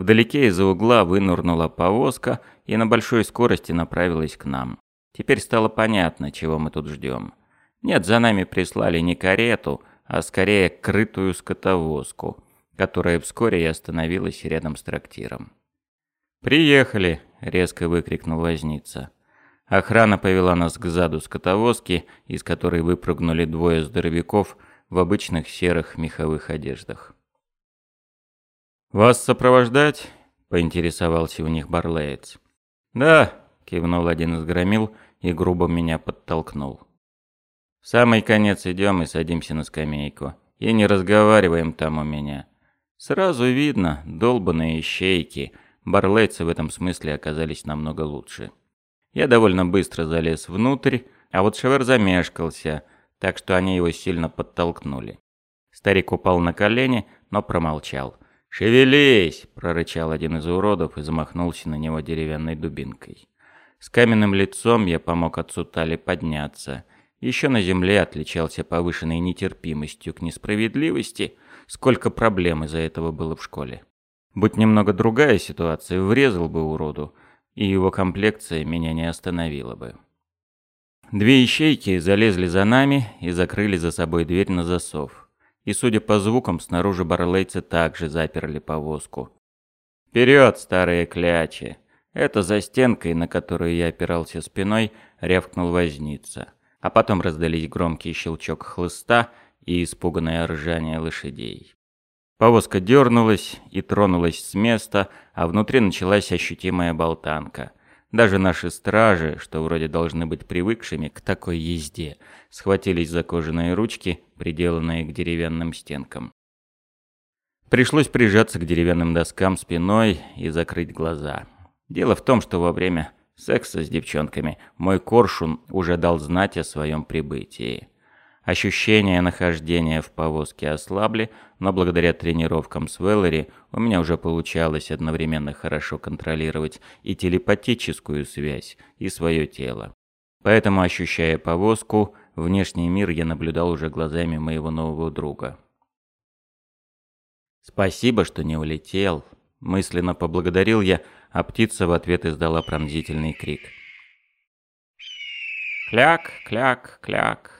Вдалеке из-за угла вынурнула повозка и на большой скорости направилась к нам. Теперь стало понятно, чего мы тут ждем. Нет, за нами прислали не карету, а скорее крытую скотовозку, которая вскоре и остановилась рядом с трактиром. «Приехали!» — резко выкрикнул возница. Охрана повела нас к заду скотовозки, из которой выпрыгнули двое здоровяков в обычных серых меховых одеждах. «Вас сопровождать?» — поинтересовался у них барлеец. «Да», — кивнул один из громил и грубо меня подтолкнул. «В самый конец идем и садимся на скамейку. И не разговариваем там у меня. Сразу видно, долбанные ищейки. Барлейцы в этом смысле оказались намного лучше». Я довольно быстро залез внутрь, а вот Шевер замешкался, так что они его сильно подтолкнули. Старик упал на колени, но промолчал. «Шевелись!» – прорычал один из уродов и замахнулся на него деревянной дубинкой. С каменным лицом я помог отцу Тали подняться. Еще на земле отличался повышенной нетерпимостью к несправедливости, сколько проблем из-за этого было в школе. Будь немного другая ситуация, врезал бы уроду, и его комплекция меня не остановила бы. Две ищейки залезли за нами и закрыли за собой дверь на засов. И, судя по звукам, снаружи барлейцы также заперли повозку. «Вперед, старые клячи!» Это за стенкой, на которую я опирался спиной, рявкнул возница. А потом раздались громкий щелчок хлыста и испуганное ржание лошадей. Повозка дернулась и тронулась с места, а внутри началась ощутимая болтанка. Даже наши стражи, что вроде должны быть привыкшими к такой езде, схватились за кожаные ручки, приделанные к деревянным стенкам. Пришлось прижаться к деревянным доскам спиной и закрыть глаза. Дело в том, что во время секса с девчонками мой коршун уже дал знать о своем прибытии. Ощущения нахождения в повозке ослабли, но благодаря тренировкам с Веллери у меня уже получалось одновременно хорошо контролировать и телепатическую связь, и свое тело. Поэтому, ощущая повозку, внешний мир я наблюдал уже глазами моего нового друга. «Спасибо, что не улетел», — мысленно поблагодарил я, а птица в ответ издала пронзительный крик. «Кляк, кляк, кляк».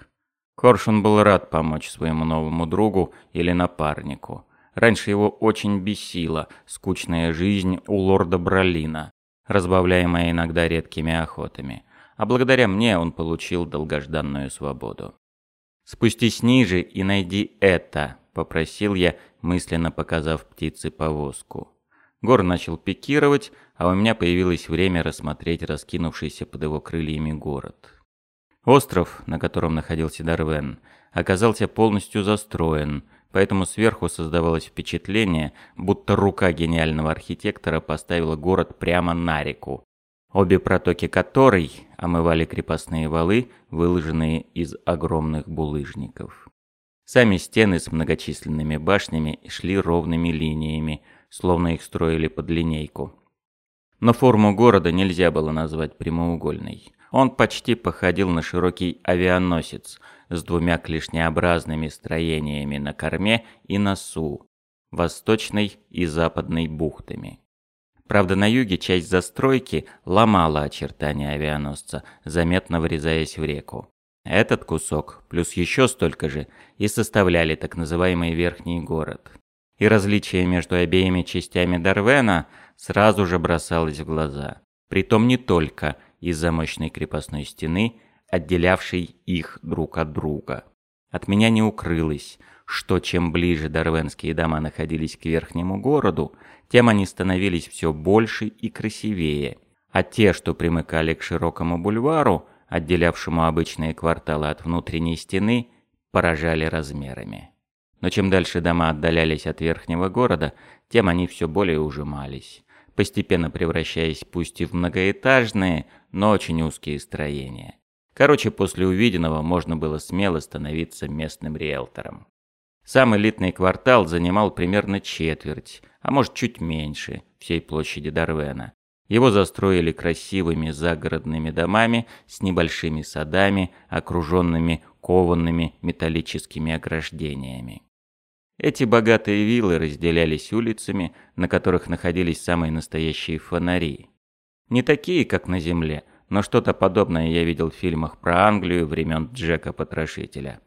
Коршун был рад помочь своему новому другу или напарнику. Раньше его очень бесила скучная жизнь у лорда Бролина, разбавляемая иногда редкими охотами. А благодаря мне он получил долгожданную свободу. «Спустись ниже и найди это», — попросил я, мысленно показав птице повозку. Гор начал пикировать, а у меня появилось время рассмотреть раскинувшийся под его крыльями город. Остров, на котором находился Дарвен, оказался полностью застроен, поэтому сверху создавалось впечатление, будто рука гениального архитектора поставила город прямо на реку, обе протоки которой омывали крепостные валы, выложенные из огромных булыжников. Сами стены с многочисленными башнями шли ровными линиями, словно их строили под линейку. Но форму города нельзя было назвать прямоугольной. Он почти походил на широкий авианосец с двумя клешнеобразными строениями на корме и носу, восточной и западной бухтами. Правда, на юге часть застройки ломала очертания авианосца, заметно врезаясь в реку. Этот кусок, плюс еще столько же, и составляли так называемый Верхний город. И различие между обеими частями Дарвена сразу же бросалось в глаза. Притом не только – из-за мощной крепостной стены, отделявшей их друг от друга. От меня не укрылось, что чем ближе дарвенские дома находились к верхнему городу, тем они становились все больше и красивее, а те, что примыкали к широкому бульвару, отделявшему обычные кварталы от внутренней стены, поражали размерами. Но чем дальше дома отдалялись от верхнего города, тем они все более ужимались постепенно превращаясь пусть и в многоэтажные, но очень узкие строения. Короче, после увиденного можно было смело становиться местным риэлтором. Сам элитный квартал занимал примерно четверть, а может чуть меньше, всей площади Дарвена. Его застроили красивыми загородными домами с небольшими садами, окруженными коваными металлическими ограждениями. Эти богатые виллы разделялись улицами, на которых находились самые настоящие фонари. Не такие, как на земле, но что-то подобное я видел в фильмах про Англию времен Джека Потрошителя.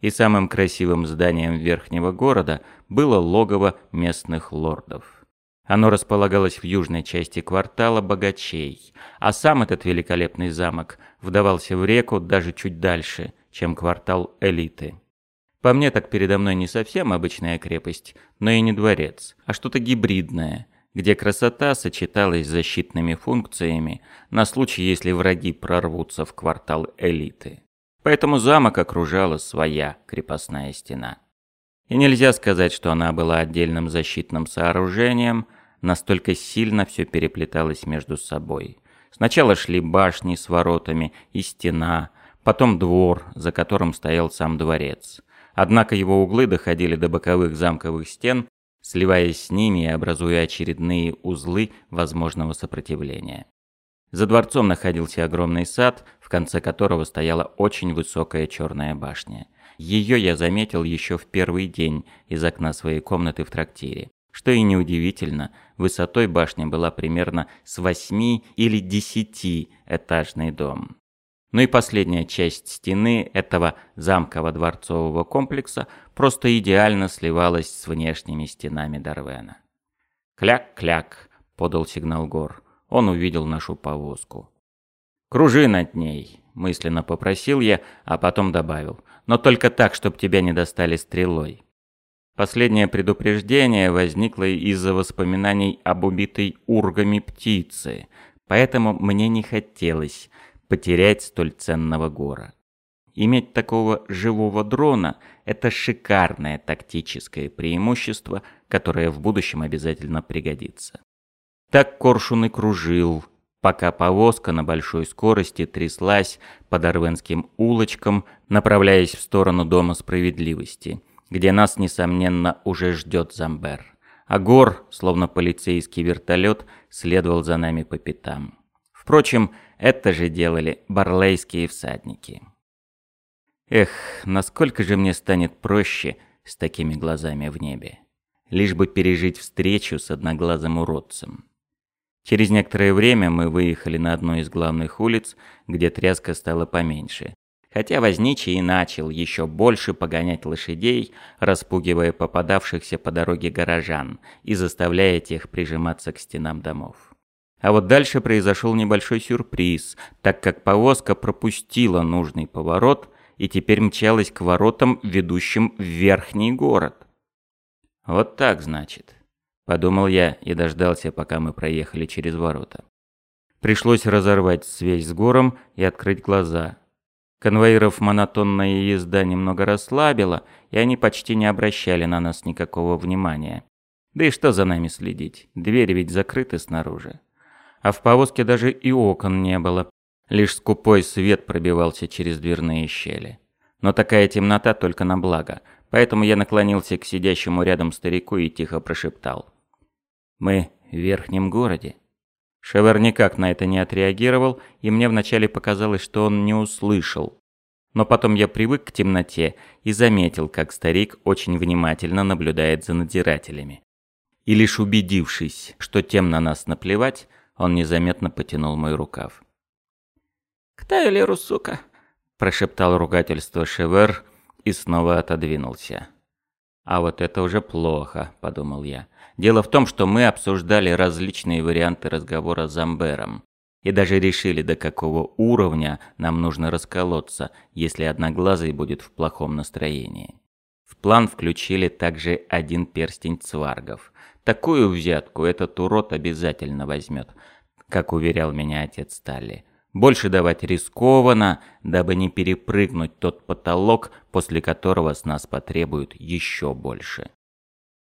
И самым красивым зданием верхнего города было логово местных лордов. Оно располагалось в южной части квартала богачей, а сам этот великолепный замок вдавался в реку даже чуть дальше, чем квартал элиты. По мне так передо мной не совсем обычная крепость, но и не дворец, а что-то гибридное, где красота сочеталась с защитными функциями на случай, если враги прорвутся в квартал элиты. Поэтому замок окружала своя крепостная стена. И нельзя сказать, что она была отдельным защитным сооружением, настолько сильно все переплеталось между собой. Сначала шли башни с воротами и стена, потом двор, за которым стоял сам дворец. Однако его углы доходили до боковых замковых стен, сливаясь с ними и образуя очередные узлы возможного сопротивления. За дворцом находился огромный сад, в конце которого стояла очень высокая черная башня. Ее я заметил еще в первый день из окна своей комнаты в трактире. Что и неудивительно, высотой башня была примерно с восьми или десяти этажный дом. Ну и последняя часть стены этого замково-дворцового комплекса просто идеально сливалась с внешними стенами Дарвена. «Кляк-кляк», — подал сигнал Гор он увидел нашу повозку. «Кружи над ней», — мысленно попросил я, а потом добавил. «Но только так, чтобы тебя не достали стрелой». Последнее предупреждение возникло из-за воспоминаний об убитой ургами птице, поэтому мне не хотелось потерять столь ценного гора. Иметь такого живого дрона – это шикарное тактическое преимущество, которое в будущем обязательно пригодится. Так коршун и кружил, пока повозка на большой скорости тряслась по Дарвенским улочкам, направляясь в сторону Дома Справедливости, где нас, несомненно, уже ждет Замбер. А Гор, словно полицейский вертолет, следовал за нами по пятам. Впрочем, это же делали барлейские всадники. Эх, насколько же мне станет проще с такими глазами в небе. Лишь бы пережить встречу с одноглазым уродцем. Через некоторое время мы выехали на одну из главных улиц, где тряска стала поменьше. Хотя возничий и начал еще больше погонять лошадей, распугивая попадавшихся по дороге горожан и заставляя тех прижиматься к стенам домов. А вот дальше произошел небольшой сюрприз, так как повозка пропустила нужный поворот и теперь мчалась к воротам, ведущим в верхний город. Вот так, значит. Подумал я и дождался, пока мы проехали через ворота. Пришлось разорвать связь с гором и открыть глаза. Конвоиров монотонная езда немного расслабила, и они почти не обращали на нас никакого внимания. Да и что за нами следить? Двери ведь закрыты снаружи. А в повозке даже и окон не было. Лишь скупой свет пробивался через дверные щели. Но такая темнота только на благо, поэтому я наклонился к сидящему рядом старику и тихо прошептал. Мы в верхнем городе. Шевер никак на это не отреагировал, и мне вначале показалось, что он не услышал. Но потом я привык к темноте и заметил, как старик очень внимательно наблюдает за надзирателями. И лишь убедившись, что тем на нас наплевать, он незаметно потянул мой рукав. «К Тайлеру, сука!» – прошептал ругательство Шевер и снова отодвинулся. «А вот это уже плохо», – подумал я. Дело в том, что мы обсуждали различные варианты разговора с Замбером. И даже решили, до какого уровня нам нужно расколоться, если Одноглазый будет в плохом настроении. В план включили также один перстень цваргов. Такую взятку этот урод обязательно возьмет, как уверял меня отец Сталли. Больше давать рискованно, дабы не перепрыгнуть тот потолок, после которого с нас потребуют еще больше.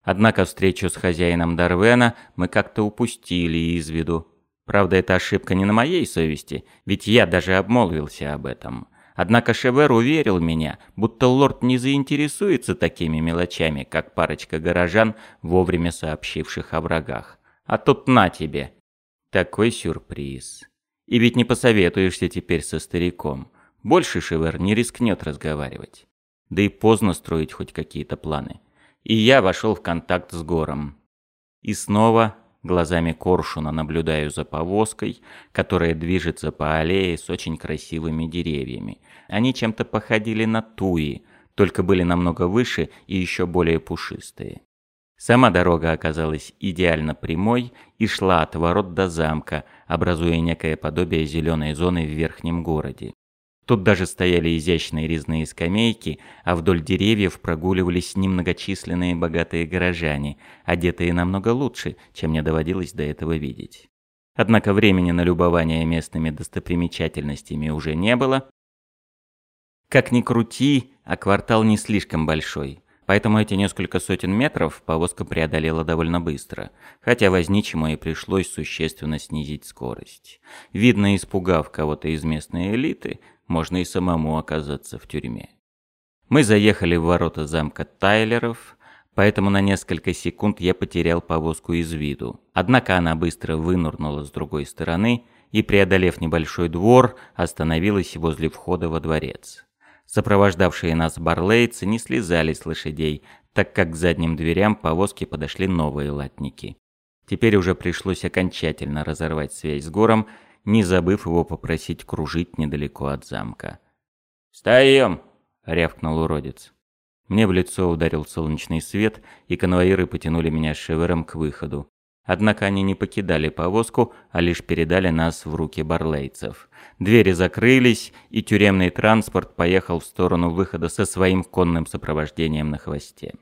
Однако встречу с хозяином Дарвена мы как-то упустили из виду. Правда, эта ошибка не на моей совести, ведь я даже обмолвился об этом. Однако Шевер уверил меня, будто лорд не заинтересуется такими мелочами, как парочка горожан, вовремя сообщивших о врагах. А тут на тебе. Такой сюрприз. И ведь не посоветуешься теперь со стариком. Больше Шевер не рискнет разговаривать. Да и поздно строить хоть какие-то планы. и я вошел в контакт с гором. И снова глазами коршуна наблюдаю за повозкой, которая движется по аллее с очень красивыми деревьями. Они чем-то походили на туи, только были намного выше и еще более пушистые. Сама дорога оказалась идеально прямой и шла от ворот до замка, образуя некое подобие зеленой зоны в верхнем городе. Тут даже стояли изящные резные скамейки, а вдоль деревьев прогуливались немногочисленные богатые горожане, одетые намного лучше, чем мне доводилось до этого видеть. Однако времени на любование местными достопримечательностями уже не было. Как ни крути, а квартал не слишком большой. Поэтому эти несколько сотен метров повозка преодолела довольно быстро, хотя возничему и пришлось существенно снизить скорость. Видно, испугав кого-то из местной элиты, можно и самому оказаться в тюрьме. Мы заехали в ворота замка Тайлеров, поэтому на несколько секунд я потерял повозку из виду. Однако она быстро вынурнула с другой стороны и, преодолев небольшой двор, остановилась возле входа во дворец. Сопровождавшие нас барлейцы не слезали с лошадей, так как к задним дверям повозки подошли новые латники. Теперь уже пришлось окончательно разорвать связь с гором не забыв его попросить кружить недалеко от замка. «Встаем!» — рявкнул уродец. Мне в лицо ударил солнечный свет, и конвоиры потянули меня шевером к выходу. Однако они не покидали повозку, а лишь передали нас в руки барлейцев. Двери закрылись, и тюремный транспорт поехал в сторону выхода со своим конным сопровождением на хвосте.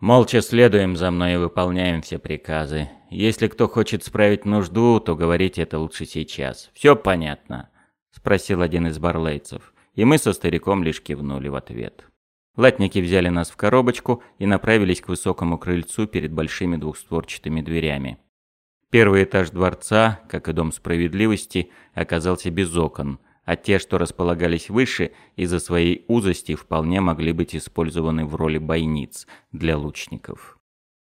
Молча следуем за мной и выполняем все приказы. Если кто хочет справить нужду, то говорите это лучше сейчас. Все понятно?» — спросил один из барлейцев. И мы со стариком лишь кивнули в ответ. Латники взяли нас в коробочку и направились к высокому крыльцу перед большими двухстворчатыми дверями. Первый этаж дворца, как и Дом справедливости, оказался без окон, а те, что располагались выше, из-за своей узости вполне могли быть использованы в роли бойниц для лучников.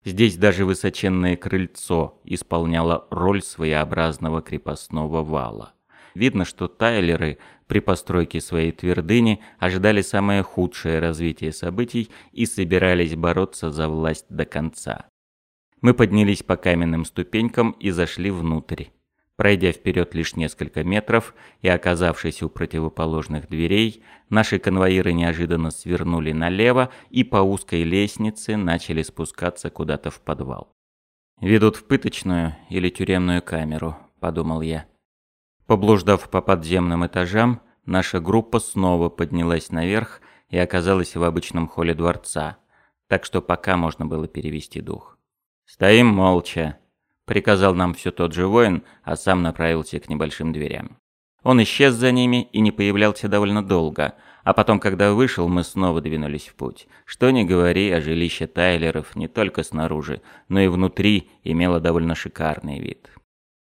Здесь даже высоченное крыльцо исполняло роль своеобразного крепостного вала. Видно, что тайлеры при постройке своей твердыни ожидали самое худшее развитие событий и собирались бороться за власть до конца. Мы поднялись по каменным ступенькам и зашли внутрь. Пройдя вперед лишь несколько метров и оказавшись у противоположных дверей, наши конвоиры неожиданно свернули налево и по узкой лестнице начали спускаться куда-то в подвал. «Ведут в пыточную или тюремную камеру», — подумал я. Поблуждав по подземным этажам, наша группа снова поднялась наверх и оказалась в обычном холле дворца, так что пока можно было перевести дух. «Стоим молча», приказал нам все тот же воин, а сам направился к небольшим дверям. Он исчез за ними и не появлялся довольно долго, а потом, когда вышел, мы снова двинулись в путь. Что ни говори, а жилище Тайлеров не только снаружи, но и внутри имело довольно шикарный вид.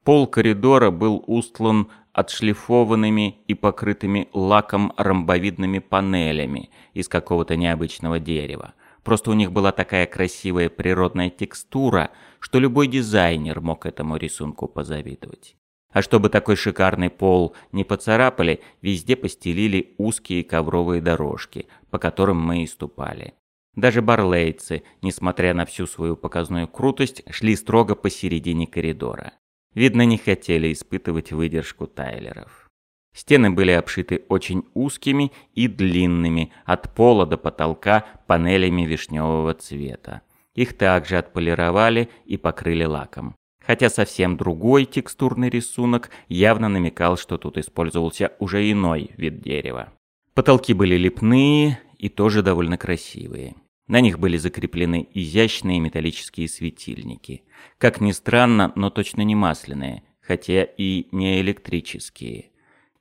Пол коридора был устлан отшлифованными и покрытыми лаком ромбовидными панелями из какого-то необычного дерева. Просто у них была такая красивая природная текстура, что любой дизайнер мог этому рисунку позавидовать. А чтобы такой шикарный пол не поцарапали, везде постелили узкие ковровые дорожки, по которым мы и ступали. Даже барлейцы, несмотря на всю свою показную крутость, шли строго посередине коридора. Видно, не хотели испытывать выдержку тайлеров. Стены были обшиты очень узкими и длинными, от пола до потолка панелями вишневого цвета. Их также отполировали и покрыли лаком. Хотя совсем другой текстурный рисунок явно намекал, что тут использовался уже иной вид дерева. Потолки были лепные и тоже довольно красивые. На них были закреплены изящные металлические светильники. Как ни странно, но точно не масляные, хотя и не электрические.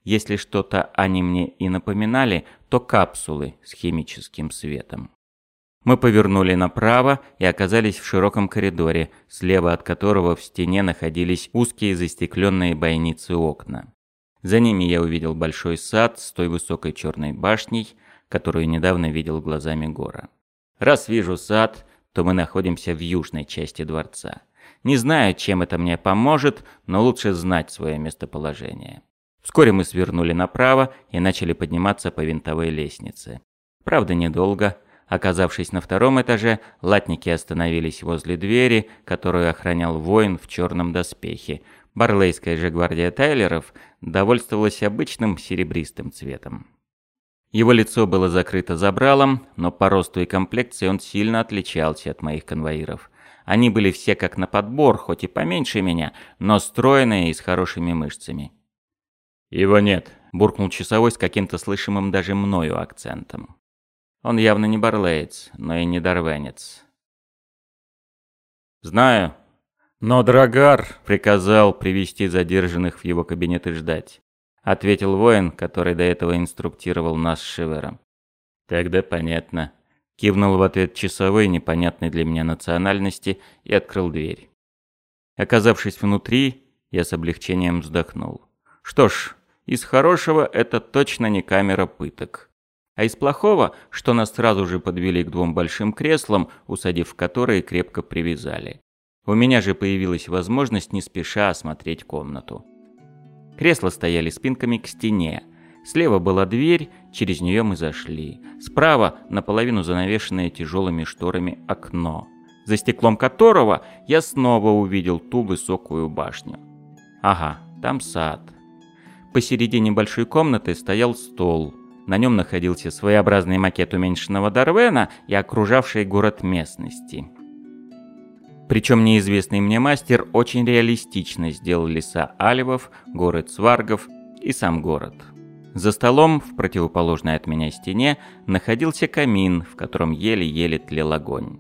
Если что-то они мне и напоминали, то капсулы с химическим светом. Мы повернули направо и оказались в широком коридоре, слева от которого в стене находились узкие застекленные бойницы окна. За ними я увидел большой сад с той высокой черной башней, которую недавно видел глазами гора. Раз вижу сад, то мы находимся в южной части дворца. Не знаю, чем это мне поможет, но лучше знать свое местоположение. Вскоре мы свернули направо и начали подниматься по винтовой лестнице. Правда, недолго. Оказавшись на втором этаже, латники остановились возле двери, которую охранял воин в черном доспехе. Барлейская же гвардия Тайлеров довольствовалась обычным серебристым цветом. Его лицо было закрыто забралом, но по росту и комплекции он сильно отличался от моих конвоиров. Они были все как на подбор, хоть и поменьше меня, но стройные и с хорошими мышцами. «Его нет», — буркнул часовой с каким-то слышимым даже мною акцентом. Он явно не барлеец, но и не дарвенец. «Знаю, но Драгар приказал привести задержанных в его кабинет и ждать», ответил воин, который до этого инструктировал нас с Шивером. «Тогда понятно». Кивнул в ответ часовой непонятной для меня национальности и открыл дверь. Оказавшись внутри, я с облегчением вздохнул. Что ж, из хорошего это точно не камера пыток. А из плохого, что нас сразу же подвели к двум большим креслам, усадив в которые крепко привязали. У меня же появилась возможность не спеша осмотреть комнату. Кресла стояли спинками к стене. Слева была дверь, через нее мы зашли. Справа наполовину занавешенное тяжелыми шторами окно, за стеклом которого я снова увидел ту высокую башню. Ага, там сад. Посередине большой комнаты стоял стол, на нем находился своеобразный макет уменьшенного Дарвена и окружавший город местности. Причем неизвестный мне мастер очень реалистично сделал леса Альвов, город Сваргов и сам город. За столом, в противоположной от меня стене, находился камин, в котором еле-еле тлел огонь.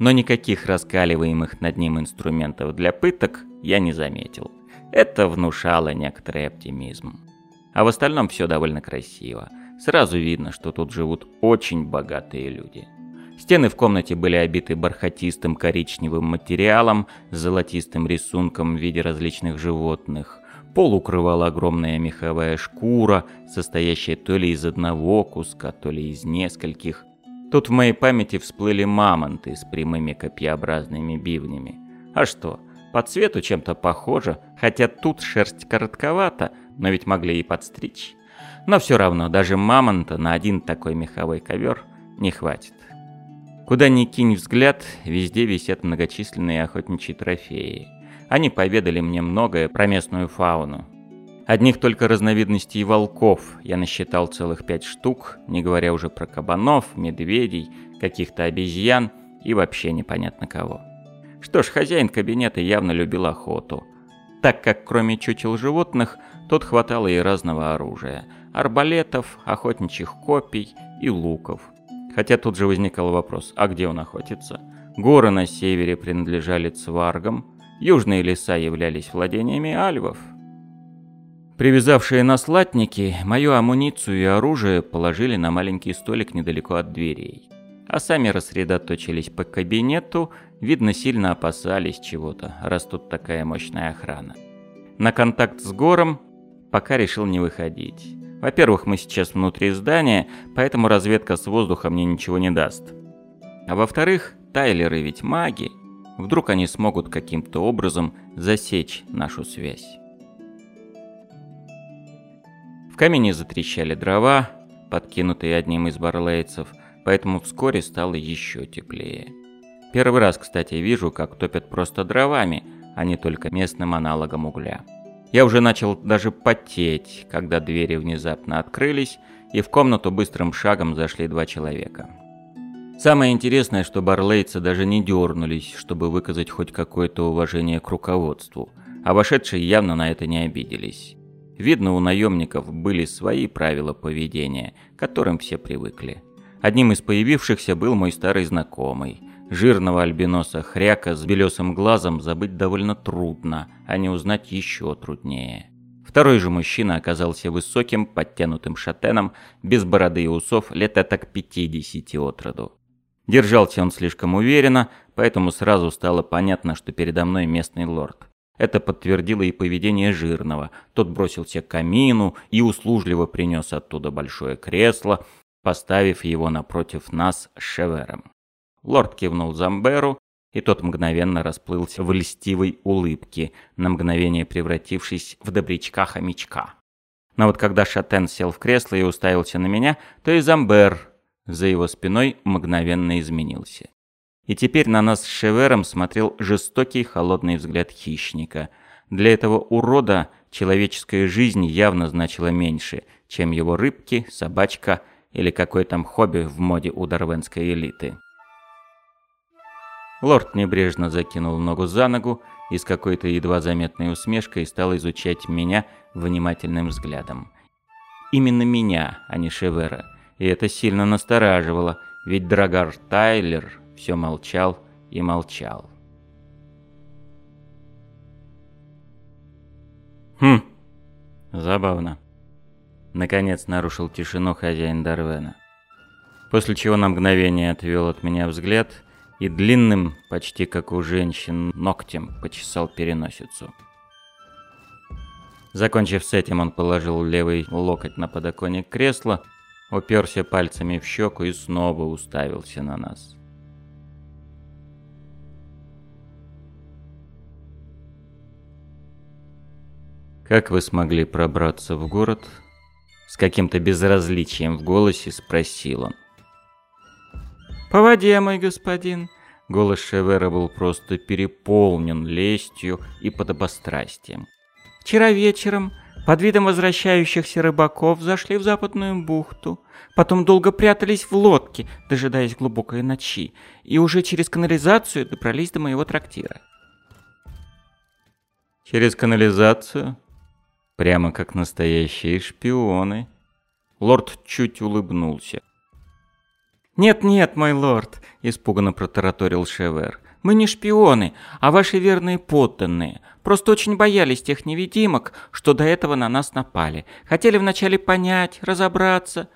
Но никаких раскаливаемых над ним инструментов для пыток я не заметил. Это внушало некоторый оптимизм. А в остальном все довольно красиво. Сразу видно, что тут живут очень богатые люди. Стены в комнате были обиты бархатистым коричневым материалом с золотистым рисунком в виде различных животных. Пол укрывала огромная меховая шкура, состоящая то ли из одного куска, то ли из нескольких. Тут в моей памяти всплыли мамонты с прямыми копьеобразными бивнями. А что, по цвету чем-то похоже, хотя тут шерсть коротковата, но ведь могли и подстричь. Но все равно, даже мамонта на один такой меховой ковер не хватит. Куда ни кинь взгляд, везде висят многочисленные охотничьи трофеи. Они поведали мне многое про местную фауну. Одних только разновидностей волков я насчитал целых пять штук, не говоря уже про кабанов, медведей, каких-то обезьян и вообще непонятно кого. Что ж, хозяин кабинета явно любил охоту, так как кроме чучел животных, тут хватало и разного оружия – арбалетов, охотничьих копий и луков. Хотя тут же возникал вопрос, а где он охотится? Горы на севере принадлежали цваргам, южные леса являлись владениями альвов. Привязавшие нас латники мою амуницию и оружие положили на маленький столик недалеко от дверей. А сами рассредоточились по кабинету, видно, сильно опасались чего-то, раз тут такая мощная охрана. На контакт с гором пока решил не выходить. Во-первых, мы сейчас внутри здания, поэтому разведка с воздуха мне ничего не даст. А во-вторых, Тайлеры ведь маги. Вдруг они смогут каким-то образом засечь нашу связь. В камине затрещали дрова, подкинутые одним из барлейцев, поэтому вскоре стало еще теплее. Первый раз, кстати, вижу, как топят просто дровами, а не только местным аналогом угля. Я уже начал даже потеть, когда двери внезапно открылись, и в комнату быстрым шагом зашли два человека. Самое интересное, что барлейцы даже не дернулись, чтобы выказать хоть какое-то уважение к руководству, а вошедшие явно на это не обиделись. Видно, у наемников были свои правила поведения, к которым все привыкли. Одним из появившихся был мой старый знакомый – Жирного альбиноса хряка с белесым глазом забыть довольно трудно, а не узнать еще труднее. Второй же мужчина оказался высоким, подтянутым шатеном, без бороды и усов, лет так 50 от роду. Держался он слишком уверенно, поэтому сразу стало понятно, что передо мной местный лорд. Это подтвердило и поведение жирного. Тот бросился к камину и услужливо принес оттуда большое кресло, поставив его напротив нас с Шевером. Лорд кивнул Замберу, и тот мгновенно расплылся в льстивой улыбке, на мгновение превратившись в добрячка-хомячка. Но вот когда Шатен сел в кресло и уставился на меня, то и Замбер за его спиной мгновенно изменился. И теперь на нас с Шевером смотрел жестокий холодный взгляд хищника. Для этого урода человеческая жизнь явно значила меньше, чем его рыбки, собачка или какой там хобби в моде у дарвенской элиты. Лорд небрежно закинул ногу за ногу и с какой-то едва заметной усмешкой стал изучать меня внимательным взглядом. Именно меня, а не Шевера. И это сильно настораживало, ведь Драгар Тайлер все молчал и молчал. Хм, забавно. Наконец нарушил тишину хозяин Дарвена. После чего на мгновение отвел от меня взгляд и длинным, почти как у женщин, ногтем почесал переносицу. Закончив с этим, он положил левый локоть на подоконник кресла, уперся пальцами в щеку и снова уставился на нас. «Как вы смогли пробраться в город?» С каким-то безразличием в голосе спросил он. «По воде, мой господин!» Голос Шевера был просто переполнен лестью и подобострастием. «Вчера вечером под видом возвращающихся рыбаков зашли в западную бухту, потом долго прятались в лодке, дожидаясь глубокой ночи, и уже через канализацию добрались до моего трактира». «Через канализацию?» Прямо как настоящие шпионы. Лорд чуть улыбнулся. «Нет-нет, мой лорд», — испуганно протараторил Шевер. «Мы не шпионы, а ваши верные подданные. Просто очень боялись тех невидимок, что до этого на нас напали. Хотели вначале понять, разобраться.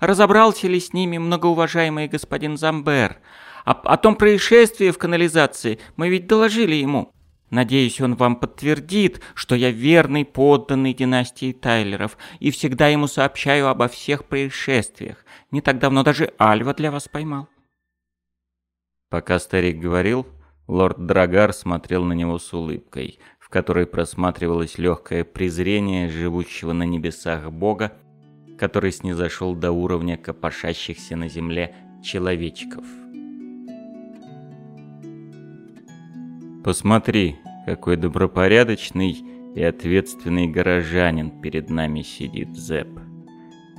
Разобрался ли с ними многоуважаемый господин Замбер? А о том происшествии в канализации мы ведь доложили ему. Надеюсь, он вам подтвердит, что я верный подданный династии Тайлеров и всегда ему сообщаю обо всех происшествиях. Не так давно даже Альва для вас поймал. Пока старик говорил, лорд Драгар смотрел на него с улыбкой, в которой просматривалось легкое презрение живущего на небесах Бога, который снизошел до уровня копошащихся на земле человечков. Посмотри, какой добропорядочный и ответственный горожанин перед нами сидит, Зэп.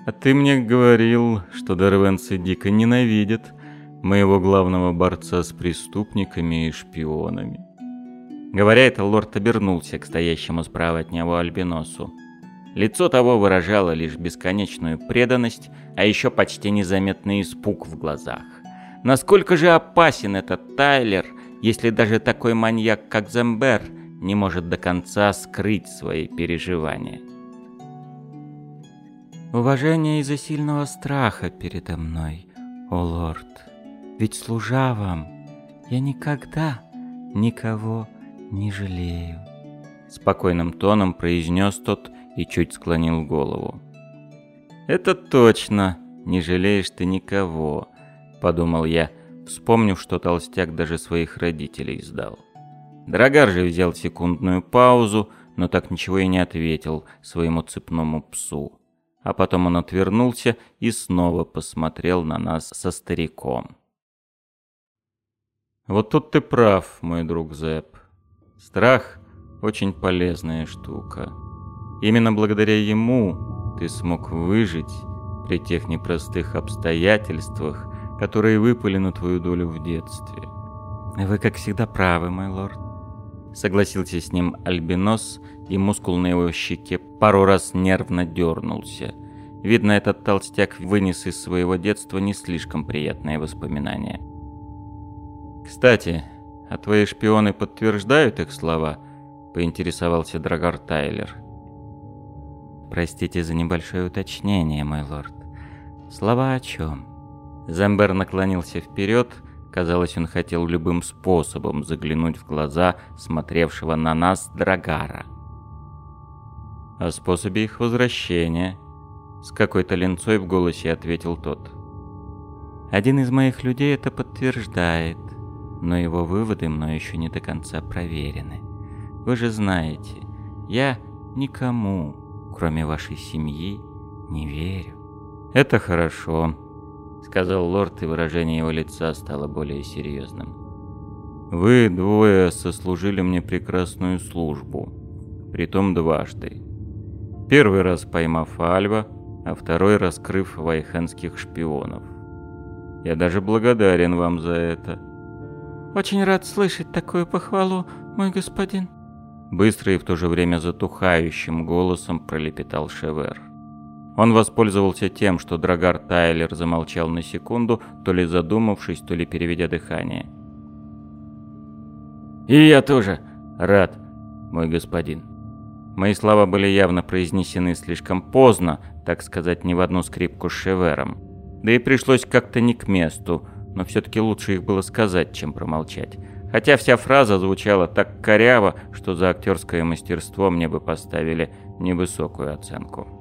А ты мне говорил, что дарвенцы дико ненавидят моего главного борца с преступниками и шпионами. Говоря это, лорд обернулся к стоящему справа от него альбиносу. Лицо того выражало лишь бесконечную преданность, а еще почти незаметный испуг в глазах. Насколько же опасен этот Тайлер – если даже такой маньяк, как Зембер, не может до конца скрыть свои переживания. Уважение из-за сильного страха передо мной, о лорд. Ведь служа вам, я никогда никого не жалею. Спокойным тоном произнес тот и чуть склонил голову. «Это точно, не жалеешь ты никого», — подумал я, вспомнив, что толстяк даже своих родителей сдал. Драгар же взял секундную паузу, но так ничего и не ответил своему цепному псу. А потом он отвернулся и снова посмотрел на нас со стариком. Вот тут ты прав, мой друг Зэп. Страх – очень полезная штука. Именно благодаря ему ты смог выжить при тех непростых обстоятельствах, которые выпали на твою долю в детстве. Вы, как всегда, правы, мой лорд. Согласился с ним Альбинос, и мускул на его щеке пару раз нервно дернулся. Видно, этот толстяк вынес из своего детства не слишком приятные воспоминания. «Кстати, а твои шпионы подтверждают их слова?» – поинтересовался Драгар Тайлер. «Простите за небольшое уточнение, мой лорд. Слова о чем?» Замбер наклонился вперед. Казалось, он хотел любым способом заглянуть в глаза смотревшего на нас Драгара. «О способе их возвращения», — с какой-то ленцой в голосе ответил тот. «Один из моих людей это подтверждает, но его выводы мной еще не до конца проверены. Вы же знаете, я никому, кроме вашей семьи, не верю». «Это хорошо», — сказал лорд, и выражение его лица стало более серьезным. «Вы двое сослужили мне прекрасную службу, притом дважды. Первый раз поймав Альва, а второй раскрыв вайхенских шпионов. Я даже благодарен вам за это». «Очень рад слышать такую похвалу, мой господин», Быстро и в то же время затухающим голосом пролепетал Шевер. Он воспользовался тем, что Драгар Тайлер замолчал на секунду, то ли задумавшись, то ли переведя дыхание. «И я тоже рад, мой господин». Мои слова были явно произнесены слишком поздно, так сказать, не в одну скрипку с Шевером. Да и пришлось как-то не к месту, но все-таки лучше их было сказать, чем промолчать. Хотя вся фраза звучала так коряво, что за актерское мастерство мне бы поставили невысокую оценку.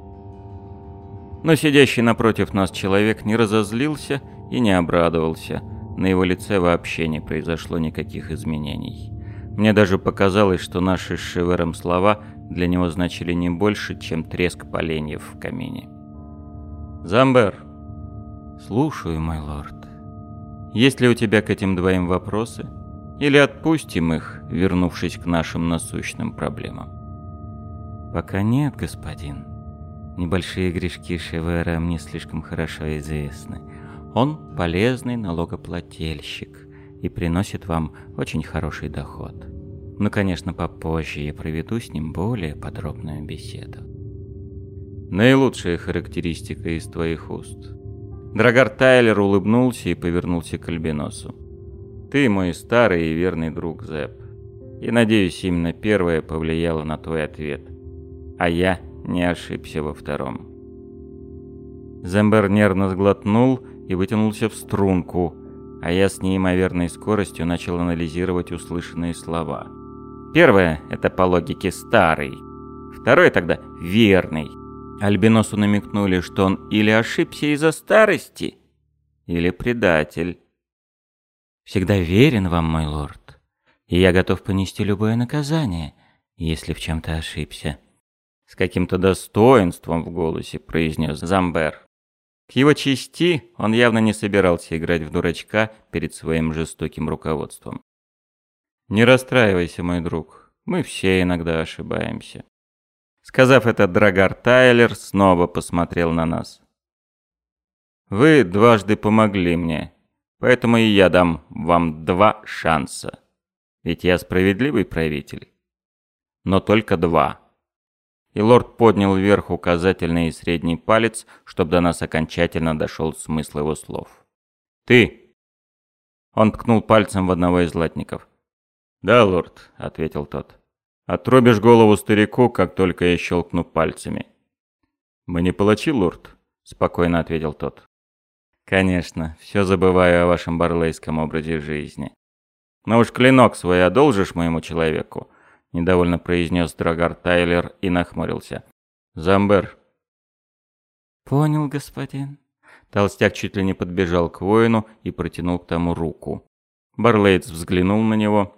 Но сидящий напротив нас человек не разозлился и не обрадовался. На его лице вообще не произошло никаких изменений. Мне даже показалось, что наши с Шевером слова для него значили не больше, чем треск поленьев в камине. «Замбер!» «Слушаю, мой лорд. Есть ли у тебя к этим двоим вопросы?» Или отпустим их, вернувшись к нашим насущным проблемам? Пока нет, господин. Небольшие грешки Шевера мне слишком хорошо известны. Он полезный налогоплательщик и приносит вам очень хороший доход. Но, конечно, попозже я проведу с ним более подробную беседу. Наилучшая характеристика из твоих уст. Драгар Тайлер улыбнулся и повернулся к Альбиносу. Ты мой старый и верный друг Зэп. И надеюсь, именно первое повлияло на твой ответ. А я не ошибся во втором. Зембер нервно сглотнул и вытянулся в струнку, а я с неимоверной скоростью начал анализировать услышанные слова. Первое — это по логике старый. Второе тогда — верный. Альбиносу намекнули, что он или ошибся из-за старости, или предатель. Всегда верен вам, мой лорд, и я готов понести любое наказание, если в чем-то ошибся. С каким-то достоинством в голосе произнес Замбер. К его чести он явно не собирался играть в дурачка перед своим жестоким руководством. «Не расстраивайся, мой друг, мы все иногда ошибаемся». Сказав это, Драгар Тайлер снова посмотрел на нас. «Вы дважды помогли мне, Поэтому и я дам вам два шанса. Ведь я справедливый правитель. Но только два. И лорд поднял вверх указательный и средний палец, чтобы до нас окончательно дошел смысл его слов. «Ты!» Он ткнул пальцем в одного из латников. «Да, лорд», — ответил тот. «Отрубишь голову старику, как только я щелкну пальцами». «Мы не палачи, лорд», — спокойно ответил тот. Конечно, все забываю о вашем барлейском образе жизни. Но уж клинок свой одолжишь моему человеку, недовольно произнес Драгар Тайлер и нахмурился. Замбер. Понял, господин. Толстяк чуть ли не подбежал к воину и протянул к тому руку. Барлейц взглянул на него,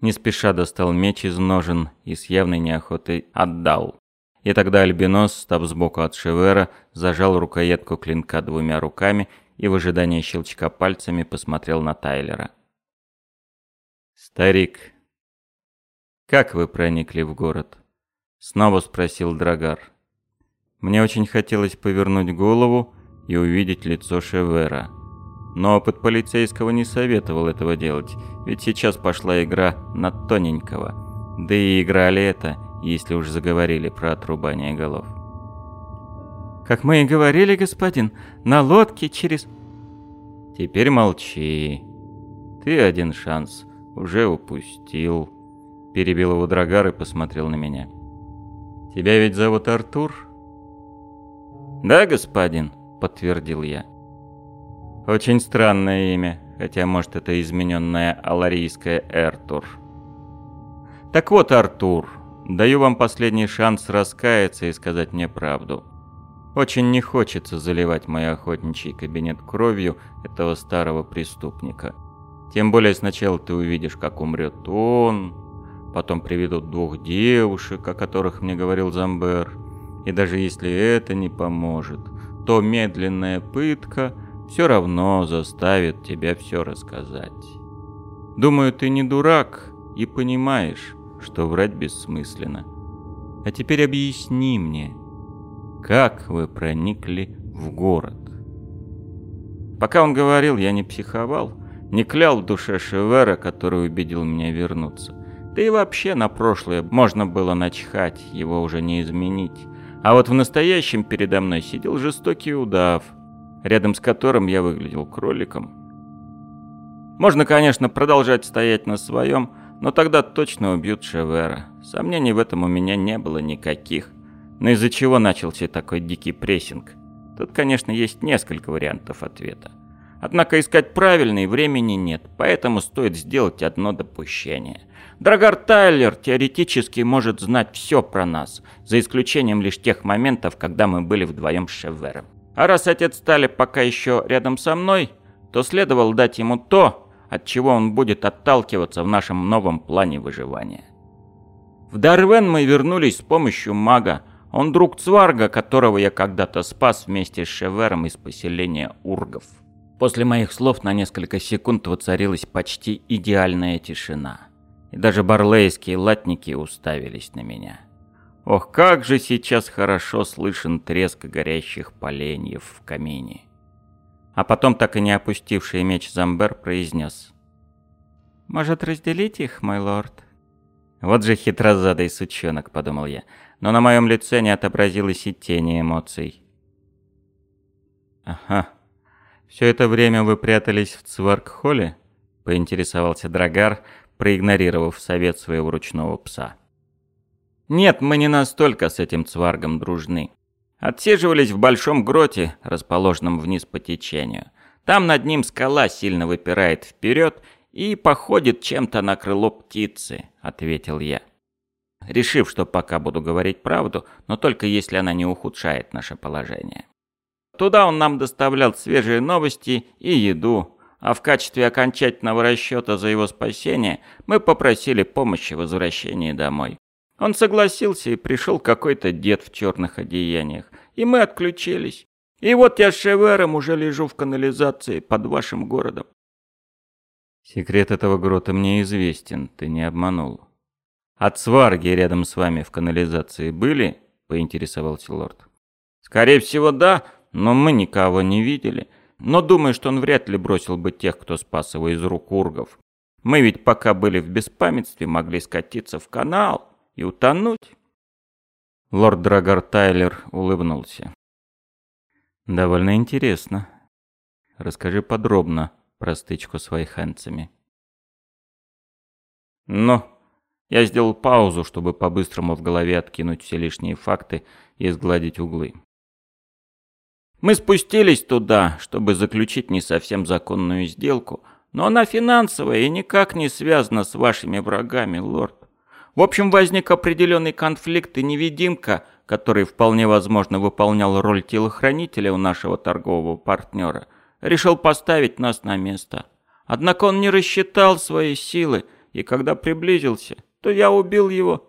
не спеша достал меч из ножен и с явной неохотой отдал. И тогда Альбинос, став сбоку от Шевера, зажал рукоятку клинка двумя руками и в ожидании щелчка пальцами посмотрел на Тайлера. «Старик, как вы проникли в город?» Снова спросил Драгар. Мне очень хотелось повернуть голову и увидеть лицо Шевера. Но опыт полицейского не советовал этого делать, ведь сейчас пошла игра на тоненького. Да и играли это если уж заговорили про отрубание голов. «Как мы и говорили, господин, на лодке через...» «Теперь молчи. Ты один шанс уже упустил», — перебил его Драгар и посмотрел на меня. «Тебя ведь зовут Артур?» «Да, господин», — подтвердил я. «Очень странное имя, хотя, может, это измененное аларийское Эртур». «Так вот, Артур, Даю вам последний шанс раскаяться и сказать мне правду. Очень не хочется заливать мой охотничий кабинет кровью этого старого преступника. Тем более сначала ты увидишь, как умрет он, потом приведут двух девушек, о которых мне говорил Замбер. И даже если это не поможет, то медленная пытка все равно заставит тебя все рассказать. Думаю, ты не дурак и понимаешь, что врать бессмысленно. А теперь объясни мне, как вы проникли в город? Пока он говорил, я не психовал, не клял в душе Шевера, который убедил меня вернуться. Да и вообще на прошлое можно было начхать, его уже не изменить. А вот в настоящем передо мной сидел жестокий удав, рядом с которым я выглядел кроликом. Можно, конечно, продолжать стоять на своем, но тогда точно убьют Шевера. Сомнений в этом у меня не было никаких. Но из-за чего начался такой дикий прессинг? Тут, конечно, есть несколько вариантов ответа. Однако искать правильный времени нет, поэтому стоит сделать одно допущение. Драгар Тайлер теоретически может знать все про нас, за исключением лишь тех моментов, когда мы были вдвоем с Шевером. А раз отец Стали пока еще рядом со мной, то следовало дать ему то, от чего он будет отталкиваться в нашем новом плане выживания. В Дарвен мы вернулись с помощью мага. Он друг Цварга, которого я когда-то спас вместе с Шевером из поселения Ургов. После моих слов на несколько секунд воцарилась почти идеальная тишина и даже барлейские латники уставились на меня. Ох, как же сейчас хорошо слышен треск горящих поленьев в камине. А потом, так и не опустивший меч Замбер произнес. «Может, разделить их, мой лорд?» Вот же хитрозадый сучонок, подумал я, но на моем лице не отобразилось и тени эмоций. «Ага. Все это время вы прятались в Цваркхолле?» — поинтересовался Драгар, проигнорировав совет своего ручного пса. «Нет, мы не настолько с этим цваргом дружны. Отсиживались в большом гроте, расположенном вниз по течению. Там над ним скала сильно выпирает вперед и походит чем-то на крыло птицы», — ответил я. Решив, что пока буду говорить правду, но только если она не ухудшает наше положение. Туда он нам доставлял свежие новости и еду, а в качестве окончательного расчета за его спасение мы попросили помощи в возвращении домой. Он согласился и пришел какой-то дед в черных одеяниях, и мы отключились. И вот я с Шевером уже лежу в канализации под вашим городом. Секрет этого грота мне известен, ты не обманул. От сварги рядом с вами в канализации были? Поинтересовался лорд. Скорее всего, да, но мы никого не видели но думаю, что он вряд ли бросил бы тех, кто спас его из рук ургов. Мы ведь пока были в беспамятстве, могли скатиться в канал и утонуть. Лорд Драгар Тайлер улыбнулся. «Довольно интересно. Расскажи подробно про стычку с вайханцами». «Но...» Я сделал паузу, чтобы по-быстрому в голове откинуть все лишние факты и сгладить углы. Мы спустились туда, чтобы заключить не совсем законную сделку, но она финансовая и никак не связана с вашими врагами, лорд. В общем, возник определенный конфликт и невидимка, который вполне возможно выполнял роль телохранителя у нашего торгового партнера, решил поставить нас на место. Однако он не рассчитал свои силы, и когда приблизился, то я убил его.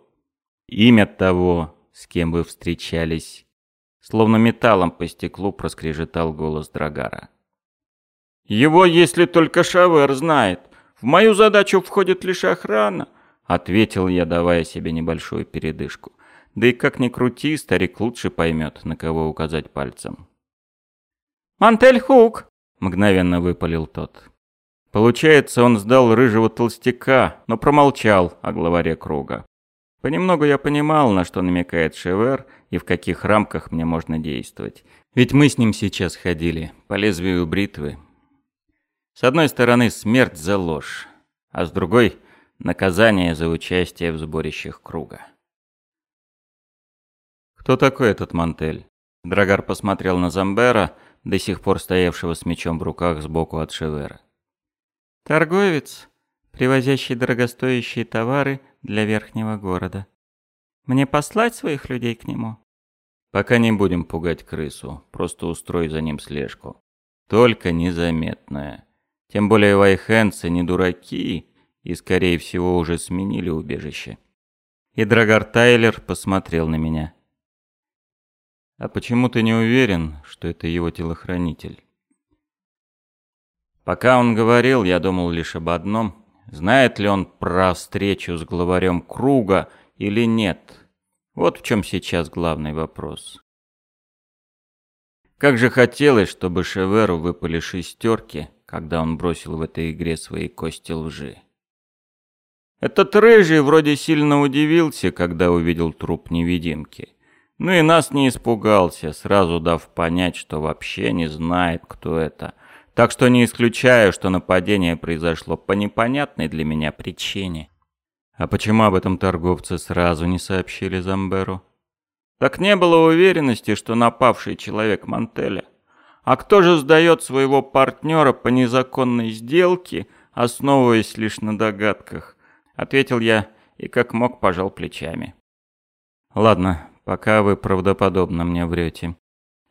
Имя того, с кем вы встречались, Словно металлом по стеклу проскрежетал голос Драгара. «Его, если только Шавер знает. В мою задачу входит лишь охрана», — ответил я, давая себе небольшую передышку. Да и как ни крути, старик лучше поймет, на кого указать пальцем. «Мантель Хук!» — мгновенно выпалил тот. Получается, он сдал рыжего толстяка, но промолчал о главаре круга. Понемногу я понимал, на что намекает Шевер и в каких рамках мне можно действовать. Ведь мы с ним сейчас ходили по лезвию бритвы. С одной стороны, смерть за ложь, а с другой — наказание за участие в сборищах круга. «Кто такой этот Мантель?» Драгар посмотрел на Замбера, до сих пор стоявшего с мечом в руках сбоку от Шевера. «Торговец, привозящий дорогостоящие товары для верхнего города. Мне послать своих людей к нему? Пока не будем пугать крысу, просто устрой за ним слежку. Только незаметная. Тем более вайхенцы не дураки и, скорее всего, уже сменили убежище. И Драгар Тайлер посмотрел на меня. А почему ты не уверен, что это его телохранитель? Пока он говорил, я думал лишь об одном. Знает ли он про встречу с главарем круга или нет? Вот в чем сейчас главный вопрос. Как же хотелось, чтобы Шеверу выпали шестерки, когда он бросил в этой игре свои кости лжи. Этот рыжий вроде сильно удивился, когда увидел труп невидимки. Ну и нас не испугался, сразу дав понять, что вообще не знает, кто это. Так что не исключаю, что нападение произошло по непонятной для меня причине. А почему об этом торговцы сразу не сообщили Замберу? Так не было уверенности, что напавший человек Мантеля. А кто же сдает своего партнера по незаконной сделке, основываясь лишь на догадках? Ответил я и как мог пожал плечами. Ладно, пока вы правдоподобно мне врете.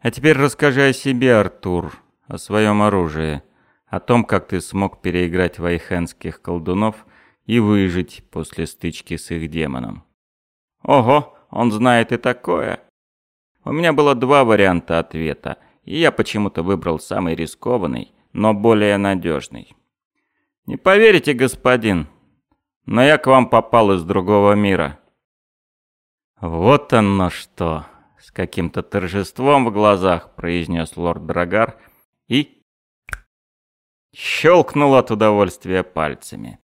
А теперь расскажи о себе, Артур, о своем оружии, о том, как ты смог переиграть вайхенских колдунов и выжить после стычки с их демоном. Ого, он знает и такое. У меня было два варианта ответа, и я почему-то выбрал самый рискованный, но более надежный. Не поверите, господин, но я к вам попал из другого мира. «Вот оно что!» — с каким-то торжеством в глазах произнес лорд Драгар и... щелкнул от удовольствия пальцами.